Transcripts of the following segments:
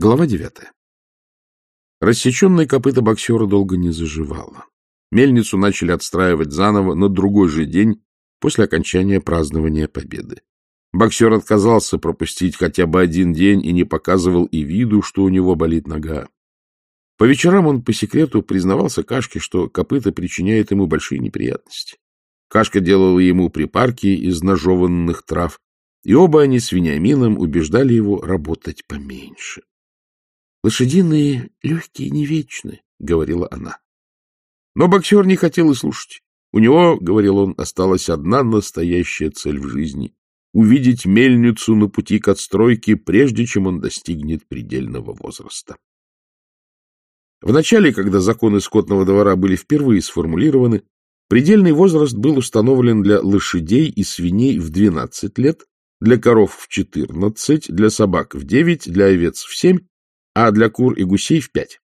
Глава девятая. Рассеченное копыта боксера долго не заживало. Мельницу начали отстраивать заново на другой же день после окончания празднования победы. Боксер отказался пропустить хотя бы один день и не показывал и виду, что у него болит нога. По вечерам он по секрету признавался Кашке, что копыта причиняет ему большие неприятности. Кашка делала ему припарки из ножеванных трав, и оба они с Вениамином убеждали его работать поменьше. — Лошадиные легкие не вечны, — говорила она. Но боксер не хотел и слушать. У него, — говорил он, — осталась одна настоящая цель в жизни — увидеть мельницу на пути к отстройке, прежде чем он достигнет предельного возраста. В начале, когда законы скотного двора были впервые сформулированы, предельный возраст был установлен для лошадей и свиней в 12 лет, для коров в 14, для собак в 9, для овец в 7 а для кур и гусей в пять.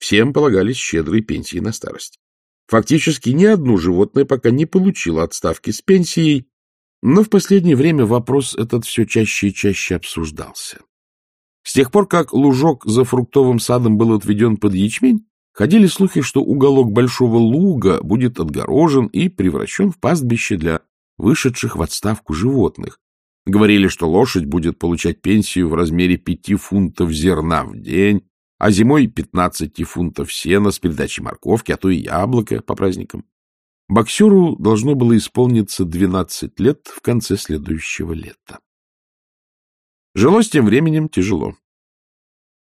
Всем полагались щедрые пенсии на старость. Фактически ни одно животное пока не получило отставки с пенсией, но в последнее время вопрос этот все чаще и чаще обсуждался. С тех пор, как лужок за фруктовым садом был отведен под ячмень, ходили слухи, что уголок большого луга будет отгорожен и превращен в пастбище для вышедших в отставку животных, Говорили, что лошадь будет получать пенсию в размере пяти фунтов зерна в день, а зимой пятнадцати фунтов сена с передачей морковки, а то и яблока по праздникам. Боксеру должно было исполниться двенадцать лет в конце следующего лета. Жилось тем временем тяжело.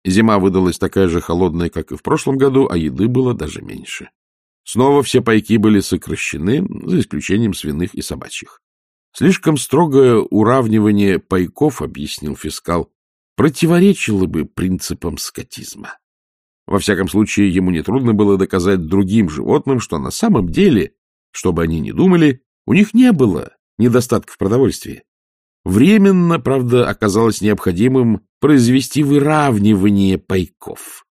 Зима выдалась такая же холодная, как и в прошлом году, а еды было даже меньше. Снова все пайки были сокращены, за исключением свиных и собачьих. Слишком строгое уравнивание пайков, объяснил фискал, противоречило бы принципам скотизма. Во всяком случае, ему нетрудно было доказать другим животным, что на самом деле, что бы они ни думали, у них не было недостатка в продовольствии. Временно, правда, оказалось необходимым произвести выравнивание пайков.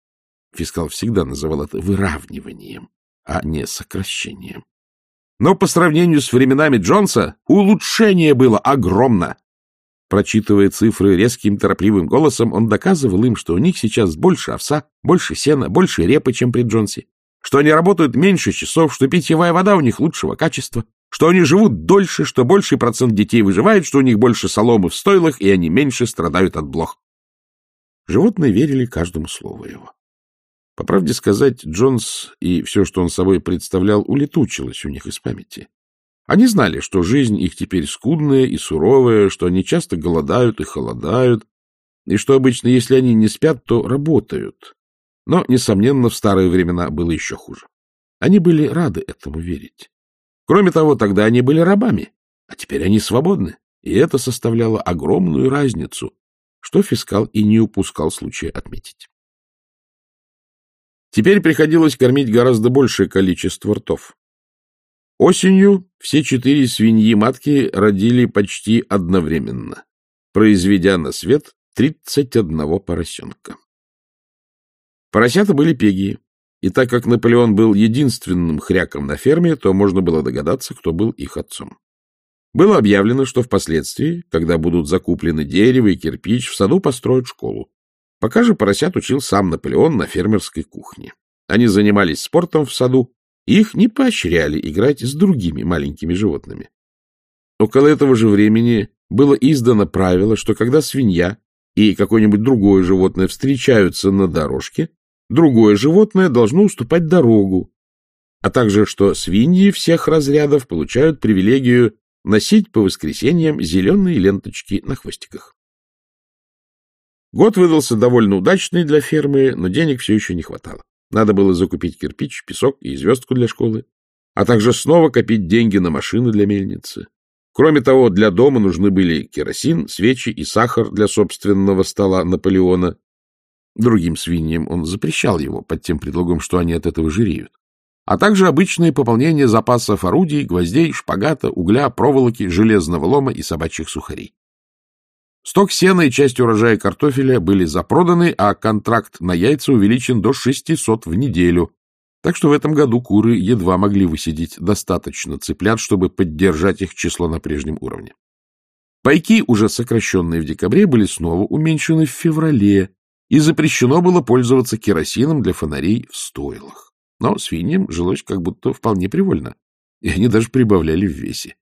Фискал всегда называл это выравниванием, а не сокращением. Но по сравнению с временами Джонса улучшение было огромно. Прочитывая цифры резким торопливым голосом, он доказывал им, что у них сейчас больше овса, больше сена, больше репы, чем при Джонсе, что они работают меньше часов, что питьевая вода у них лучшего качества, что они живут дольше, что больший процент детей выживает, что у них больше соломы в стойлах, и они меньше страдают от блох. Животные верили каждому слову его. По правде сказать, Джонс и все, что он собой представлял, улетучилось у них из памяти. Они знали, что жизнь их теперь скудная и суровая, что они часто голодают и холодают, и что обычно, если они не спят, то работают. Но, несомненно, в старые времена было еще хуже. Они были рады этому верить. Кроме того, тогда они были рабами, а теперь они свободны, и это составляло огромную разницу, что фискал и не упускал случая отметить. Теперь приходилось кормить гораздо большее количество ртов. Осенью все четыре свиньи-матки родили почти одновременно, произведя на свет 31 поросенка. Поросята были пегии, и так как Наполеон был единственным хряком на ферме, то можно было догадаться, кто был их отцом. Было объявлено, что впоследствии, когда будут закуплены дерево и кирпич, в саду построят школу. Пока же поросят учил сам Наполеон на фермерской кухне. Они занимались спортом в саду, их не поощряли играть с другими маленькими животными. Около этого же времени было издано правило, что когда свинья и какое-нибудь другое животное встречаются на дорожке, другое животное должно уступать дорогу, а также что свиньи всех разрядов получают привилегию носить по воскресеньям зеленые ленточки на хвостиках. Год выдался довольно удачный для фермы, но денег все еще не хватало. Надо было закупить кирпич, песок и звездку для школы, а также снова копить деньги на машины для мельницы. Кроме того, для дома нужны были керосин, свечи и сахар для собственного стола Наполеона. Другим свиньям он запрещал его под тем предлогом, что они от этого жиреют. А также обычное пополнение запасов орудий, гвоздей, шпагата, угля, проволоки, железного лома и собачьих сухарей. Сток сена и часть урожая картофеля были запроданы, а контракт на яйца увеличен до 600 в неделю. Так что в этом году куры едва могли высидеть достаточно цыплят, чтобы поддержать их число на прежнем уровне. Пайки, уже сокращенные в декабре, были снова уменьшены в феврале, и запрещено было пользоваться керосином для фонарей в стойлах. Но свиньям жилось как будто вполне привольно, и они даже прибавляли в весе.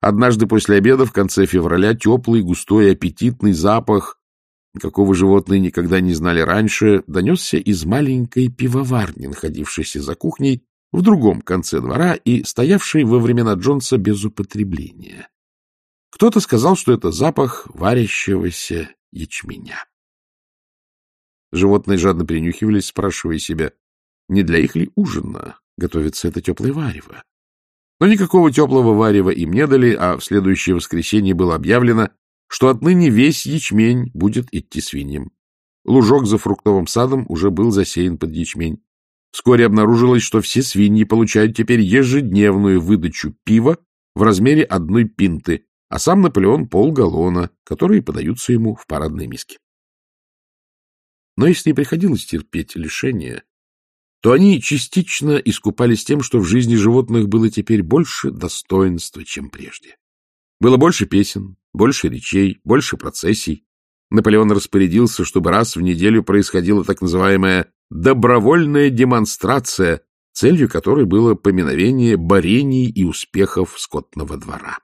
Однажды после обеда в конце февраля теплый, густой, аппетитный запах, какого животные никогда не знали раньше, донесся из маленькой пивоварни, находившейся за кухней в другом конце двора и стоявшей во времена Джонса без употребления. Кто-то сказал, что это запах варящегося ячменя. Животные жадно принюхивались, спрашивая себя, не для их ли ужина готовится это теплое варево. Но никакого теплого варева им не дали, а в следующее воскресенье было объявлено, что отныне весь ячмень будет идти свиньям. Лужок за фруктовым садом уже был засеян под ячмень. Вскоре обнаружилось, что все свиньи получают теперь ежедневную выдачу пива в размере одной пинты, а сам Наполеон полгаллона, которые подаются ему в парадной миске. Но если и приходилось терпеть лишения, то они частично искупались тем, что в жизни животных было теперь больше достоинства, чем прежде. Было больше песен, больше речей, больше процессий. Наполеон распорядился, чтобы раз в неделю происходила так называемая «добровольная демонстрация», целью которой было поминовение борений и успехов скотного двора.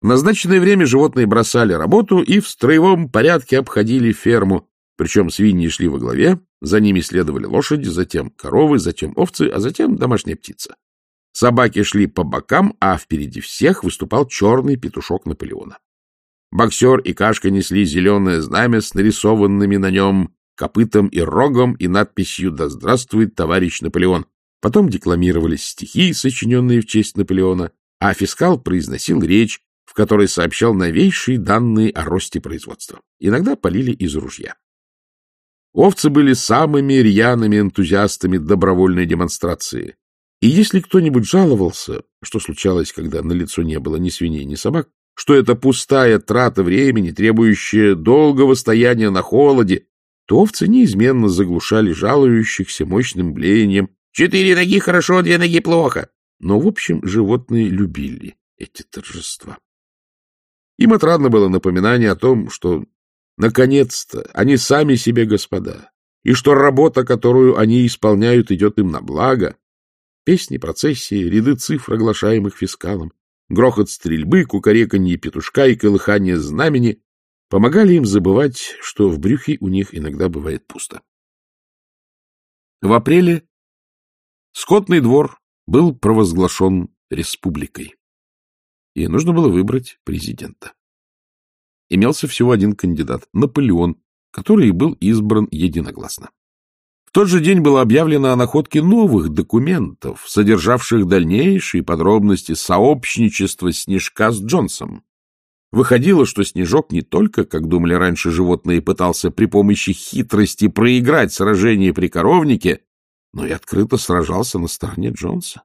В назначенное время животные бросали работу и в строевом порядке обходили ферму, причем свиньи шли во главе, за ними следовали лошади, затем коровы, затем овцы, а затем домашняя птица. Собаки шли по бокам, а впереди всех выступал черный петушок Наполеона. Боксер и Кашка несли зеленое знамя с нарисованными на нем копытом и рогом и надписью «Да здравствует товарищ Наполеон». Потом декламировались стихи, сочиненные в честь Наполеона, а фискал произносил речь, в которой сообщал новейшие данные о росте производства. Иногда полили из ружья. Овцы были самыми рьяными энтузиастами добровольной демонстрации. И если кто-нибудь жаловался, что случалось, когда на лицо не было ни свиней, ни собак, что это пустая трата времени, требующая долгого стояния на холоде, то овцы неизменно заглушали жалующихся мощным блеянием «Четыре ноги хорошо, две ноги плохо». Но, в общем, животные любили эти торжества. Им отрадно было напоминание о том, что Наконец-то они сами себе господа, и что работа, которую они исполняют, идет им на благо. Песни, процессии, ряды цифр, оглашаемых фискалом, грохот стрельбы, кукареканье петушка и колыхание знамени помогали им забывать, что в брюхе у них иногда бывает пусто. В апреле скотный двор был провозглашен республикой, и нужно было выбрать президента имелся всего один кандидат — Наполеон, который был избран единогласно. В тот же день было объявлено о находке новых документов, содержавших дальнейшие подробности сообщничества Снежка с Джонсом. Выходило, что Снежок не только, как думали раньше животные, пытался при помощи хитрости проиграть сражение при коровнике, но и открыто сражался на стороне Джонса.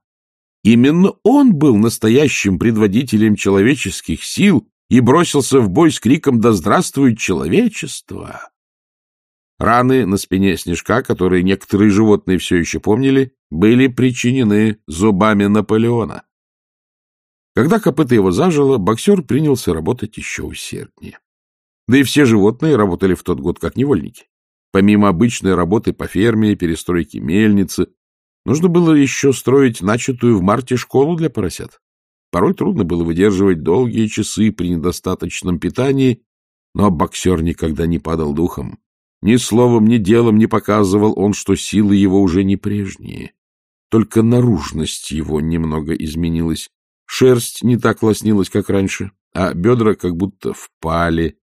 Именно он был настоящим предводителем человеческих сил и бросился в бой с криком «Да здравствует человечество!». Раны на спине снежка, которые некоторые животные все еще помнили, были причинены зубами Наполеона. Когда копыта его зажило, боксер принялся работать еще усерднее. Да и все животные работали в тот год как невольники. Помимо обычной работы по ферме, перестройки мельницы, нужно было еще строить начатую в марте школу для поросят. Порой трудно было выдерживать долгие часы при недостаточном питании, но боксер никогда не падал духом. Ни словом, ни делом не показывал он, что силы его уже не прежние. Только наружность его немного изменилась. Шерсть не так лоснилась, как раньше, а бедра как будто впали.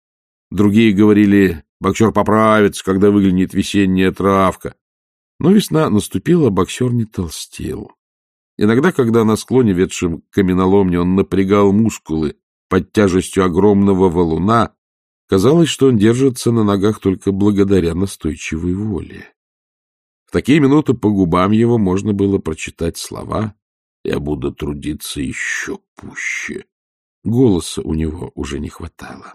Другие говорили, боксер поправится, когда выглянет весенняя травка. Но весна наступила, боксер не толстел. Иногда, когда на склоне, ведшем к каменоломне, он напрягал мускулы под тяжестью огромного валуна, казалось, что он держится на ногах только благодаря настойчивой воле. В такие минуты по губам его можно было прочитать слова «Я буду трудиться еще пуще». Голоса у него уже не хватало.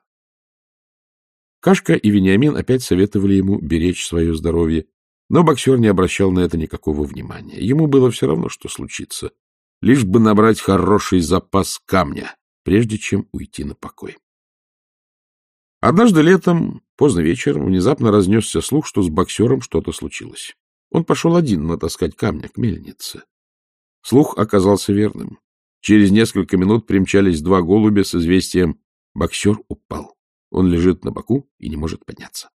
Кашка и Вениамин опять советовали ему беречь свое здоровье, но боксер не обращал на это никакого внимания. Ему было все равно, что случится, лишь бы набрать хороший запас камня, прежде чем уйти на покой. Однажды летом, поздно вечером, внезапно разнесся слух, что с боксером что-то случилось. Он пошел один натаскать камня к мельнице. Слух оказался верным. Через несколько минут примчались два голубя с известием «Боксер упал. Он лежит на боку и не может подняться».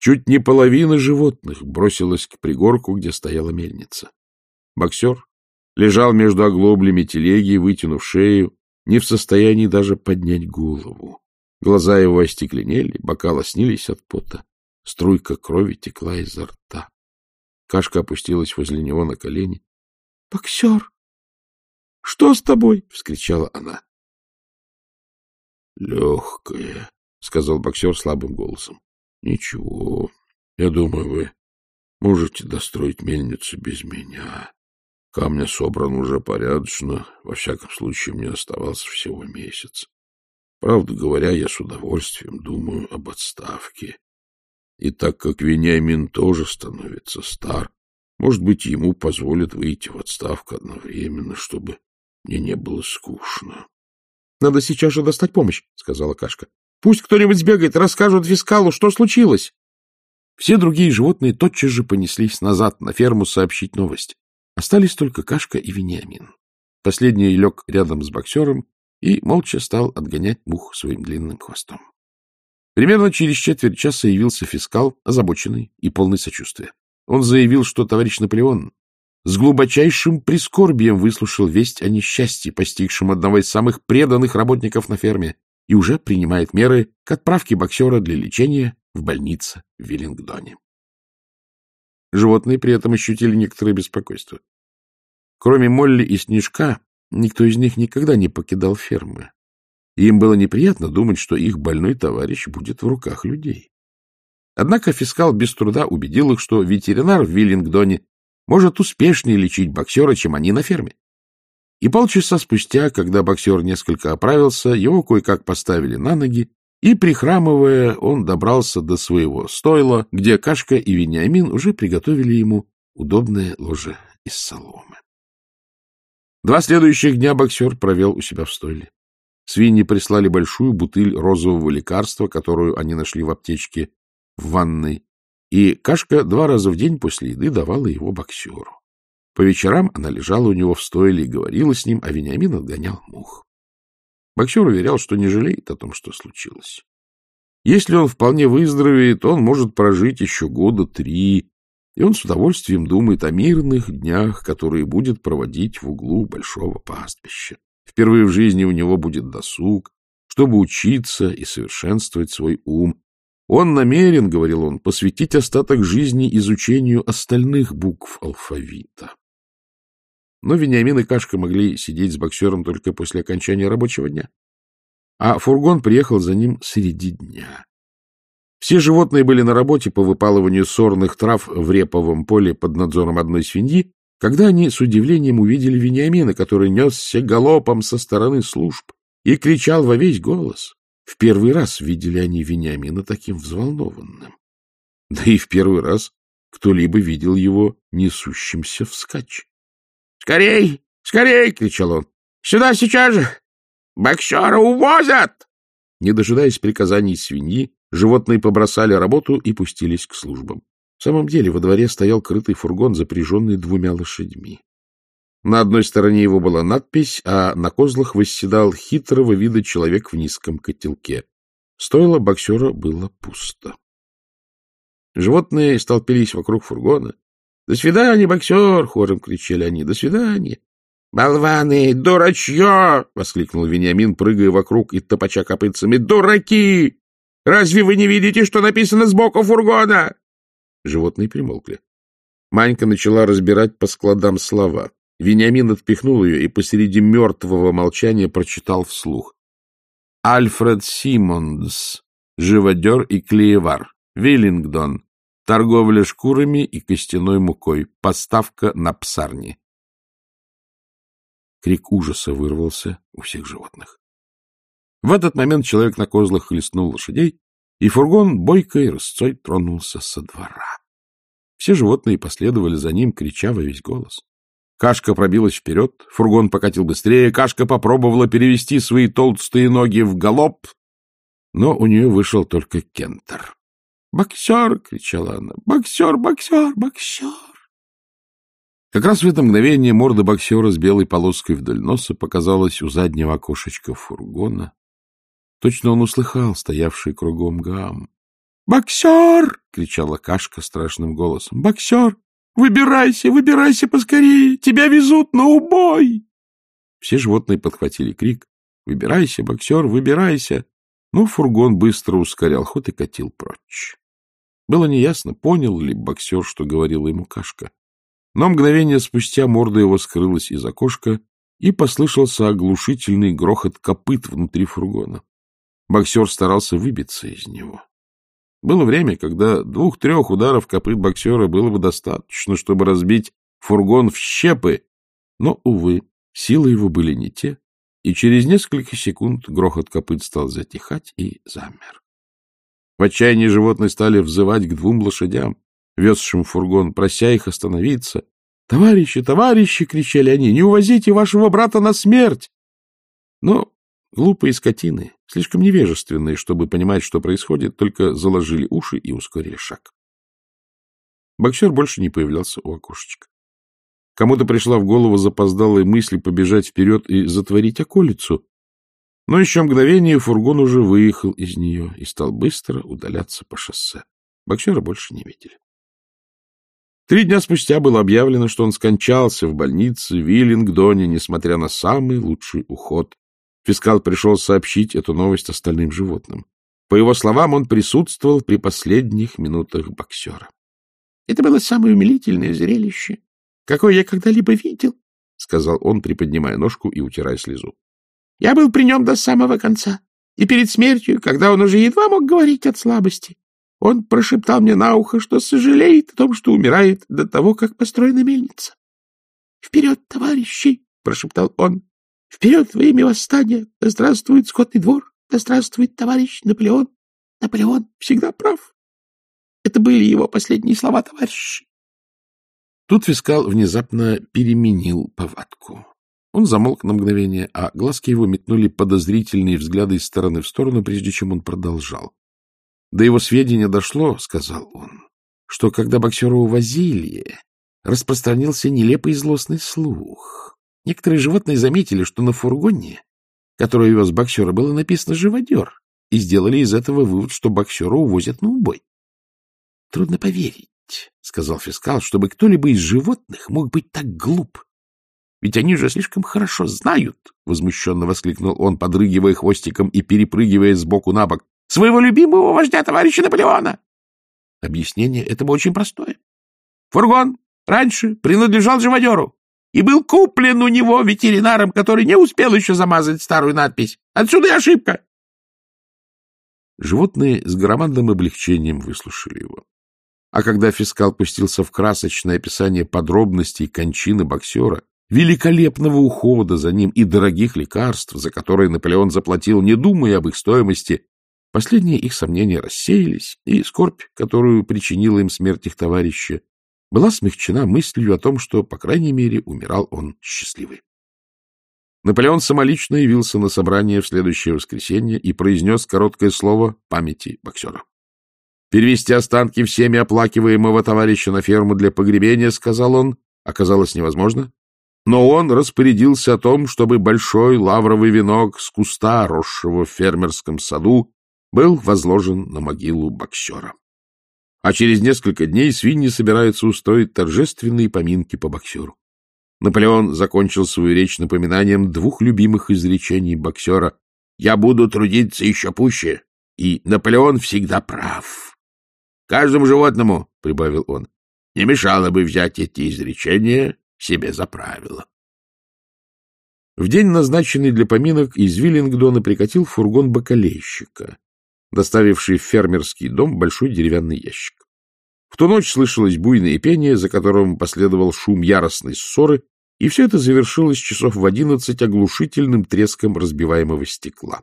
Чуть не половина животных бросилась к пригорку, где стояла мельница. Боксер лежал между оглоблями телеги, вытянув шею, не в состоянии даже поднять голову. Глаза его остекленели, бока лоснились от пота. Струйка крови текла изо рта. Кашка опустилась возле него на колени. — Боксер! Что с тобой? — вскричала она. — Легкое, — сказал боксер слабым голосом. — Ничего. Я думаю, вы можете достроить мельницу без меня. Камня собран уже порядочно. Во всяком случае, мне оставался всего месяц. Правда говоря, я с удовольствием думаю об отставке. И так как Вениамин тоже становится стар, может быть, ему позволят выйти в отставку одновременно, чтобы мне не было скучно. — Надо сейчас же достать помощь, — сказала Кашка. Пусть кто-нибудь сбегает и расскажет фискалу, что случилось. Все другие животные тотчас же понеслись назад на ферму сообщить новость. Остались только Кашка и Вениамин. Последний лег рядом с боксером и молча стал отгонять мух своим длинным хвостом. Примерно через четверть часа явился фискал, озабоченный и полный сочувствия. Он заявил, что товарищ Наполеон с глубочайшим прискорбием выслушал весть о несчастье, постигшем одного из самых преданных работников на ферме, и уже принимает меры к отправке боксера для лечения в больнице в Веллингдоне. Животные при этом ощутили некоторое беспокойство. Кроме Молли и Снежка, никто из них никогда не покидал фермы. И им было неприятно думать, что их больной товарищ будет в руках людей. Однако фискал без труда убедил их, что ветеринар в Виллингдоне может успешнее лечить боксера, чем они на ферме. И полчаса спустя, когда боксер несколько оправился, его кое-как поставили на ноги, и, прихрамывая, он добрался до своего стойла, где Кашка и Вениамин уже приготовили ему удобное ложе из соломы. Два следующих дня боксер провел у себя в стойле. Свиньи прислали большую бутыль розового лекарства, которую они нашли в аптечке в ванной, и Кашка два раза в день после еды давала его боксеру. По вечерам она лежала у него в стойле и говорила с ним, а Вениамин отгонял мух. Боксер уверял, что не жалеет о том, что случилось. Если он вполне выздоровеет, он может прожить еще года три, и он с удовольствием думает о мирных днях, которые будет проводить в углу большого пастбища. Впервые в жизни у него будет досуг, чтобы учиться и совершенствовать свой ум. Он намерен, — говорил он, — посвятить остаток жизни изучению остальных букв алфавита. Но Вениамин и Кашка могли сидеть с боксером только после окончания рабочего дня. А фургон приехал за ним среди дня. Все животные были на работе по выпалыванию сорных трав в реповом поле под надзором одной свиньи, когда они с удивлением увидели Вениамина, который несся галопом со стороны служб и кричал во весь голос. В первый раз видели они Вениамина таким взволнованным. Да и в первый раз кто-либо видел его несущимся вскачь. «Скорей! Скорей!» — кричал он. «Сюда сейчас же! Боксера увозят!» Не дожидаясь приказаний свиньи, животные побросали работу и пустились к службам. В самом деле во дворе стоял крытый фургон, запряженный двумя лошадьми. На одной стороне его была надпись, а на козлах восседал хитрого вида человек в низком котелке. Стоило боксера было пусто. Животные столпились вокруг фургона, «До свидания, боксер!» — хором кричали они. «До свидания!» «Болваны! Дурачье!» — воскликнул Вениамин, прыгая вокруг и топача копытцами. «Дураки! Разве вы не видите, что написано сбоку фургона?» Животные примолкли. Манька начала разбирать по складам слова. Вениамин отпихнул ее и посреди мертвого молчания прочитал вслух. «Альфред Симмонс, живодер и клеевар, Виллингдон, Торговля шкурами и костяной мукой. Поставка на псарни. Крик ужаса вырвался у всех животных. В этот момент человек на козлах хлестнул лошадей, и фургон бойкой рысцой тронулся со двора. Все животные последовали за ним, крича во весь голос. Кашка пробилась вперед, фургон покатил быстрее, Кашка попробовала перевести свои толстые ноги в галоп, но у нее вышел только кентер. «Боксер!» — кричала она. «Боксер! Боксер! Боксер!» Как раз в это мгновение морда боксера с белой полоской вдоль носа показалась у заднего окошечка фургона. Точно он услыхал стоявший кругом гам. «Боксер!» — кричала Кашка страшным голосом. «Боксер! Выбирайся, выбирайся поскорее! Тебя везут на убой!» Все животные подхватили крик. «Выбирайся, боксер, выбирайся!» Но фургон быстро ускорял ход и катил прочь. Было неясно, понял ли боксер, что говорила ему Кашка. Но мгновение спустя морда его скрылась из окошка, и послышался оглушительный грохот копыт внутри фургона. Боксер старался выбиться из него. Было время, когда двух-трех ударов копыт боксера было бы достаточно, чтобы разбить фургон в щепы, но, увы, силы его были не те, и через несколько секунд грохот копыт стал затихать и замер. В отчаянии животные стали взывать к двум лошадям, везшим фургон, прося их остановиться. «Товарищи, товарищи!» — кричали они. «Не увозите вашего брата на смерть!» Но глупые скотины, слишком невежественные, чтобы понимать, что происходит, только заложили уши и ускорили шаг. Боксер больше не появлялся у окошечка. Кому-то пришла в голову запоздалая мысль побежать вперед и затворить околицу, но еще мгновение фургон уже выехал из нее и стал быстро удаляться по шоссе. Боксера больше не видели. Три дня спустя было объявлено, что он скончался в больнице в Виллингдоне, несмотря на самый лучший уход. Фискал пришел сообщить эту новость остальным животным. По его словам, он присутствовал при последних минутах боксера. Это было самое умилительное зрелище, какое я когда-либо видел, — сказал он, приподнимая ножку и утирая слезу. Я был при нем до самого конца, и перед смертью, когда он уже едва мог говорить от слабости, он прошептал мне на ухо, что сожалеет о том, что умирает до того, как построена мельница. — Вперед, товарищи! — прошептал он. — Вперед во имя восстания! Да здравствует скотный двор! Да здравствует товарищ Наполеон! Наполеон всегда прав! Это были его последние слова, товарищи. Тут фискал внезапно переменил повадку. Он замолк на мгновение, а глазки его метнули подозрительные взгляды из стороны в сторону, прежде чем он продолжал. До его сведения дошло, — сказал он, — что когда боксера увозили, распространился нелепый злостный слух. Некоторые животные заметили, что на фургоне, который вез боксера, было написано «живодер», и сделали из этого вывод, что боксера увозят на убой. — Трудно поверить, — сказал фискал, — чтобы кто-либо из животных мог быть так глуп. Ведь они же слишком хорошо знают, — возмущенно воскликнул он, подрыгивая хвостиком и перепрыгивая сбоку на бок, своего любимого вождя, товарища Наполеона. Объяснение этому очень простое. Фургон раньше принадлежал живодеру и был куплен у него ветеринаром, который не успел еще замазать старую надпись. Отсюда и ошибка. Животные с громадным облегчением выслушали его. А когда фискал пустился в красочное описание подробностей кончины боксера, великолепного ухода за ним и дорогих лекарств, за которые Наполеон заплатил, не думая об их стоимости, Последние их сомнения рассеялись, и скорбь, которую причинила им смерть их товарища, была смягчена мыслью о том, что, по крайней мере, умирал он счастливый. Наполеон самолично явился на собрание в следующее воскресенье и произнес короткое слово памяти боксера. Перевести останки всеми оплакиваемого товарища на ферму для погребения, сказал он, оказалось невозможно, но он распорядился о том, чтобы большой лавровый венок с куста, росшего в фермерском саду, был возложен на могилу боксера. А через несколько дней свиньи собираются устроить торжественные поминки по боксеру. Наполеон закончил свою речь напоминанием двух любимых изречений боксера «Я буду трудиться еще пуще, и Наполеон всегда прав». «Каждому животному», — прибавил он, — «не мешало бы взять эти изречения себе за правило». В день, назначенный для поминок, из Виллингдона прикатил фургон бакалейщика доставивший в фермерский дом большой деревянный ящик. В ту ночь слышалось буйное пение, за которым последовал шум яростной ссоры, и все это завершилось часов в одиннадцать оглушительным треском разбиваемого стекла.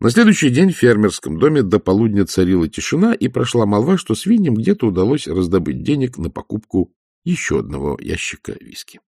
На следующий день в фермерском доме до полудня царила тишина, и прошла молва, что свиньям где-то удалось раздобыть денег на покупку еще одного ящика виски.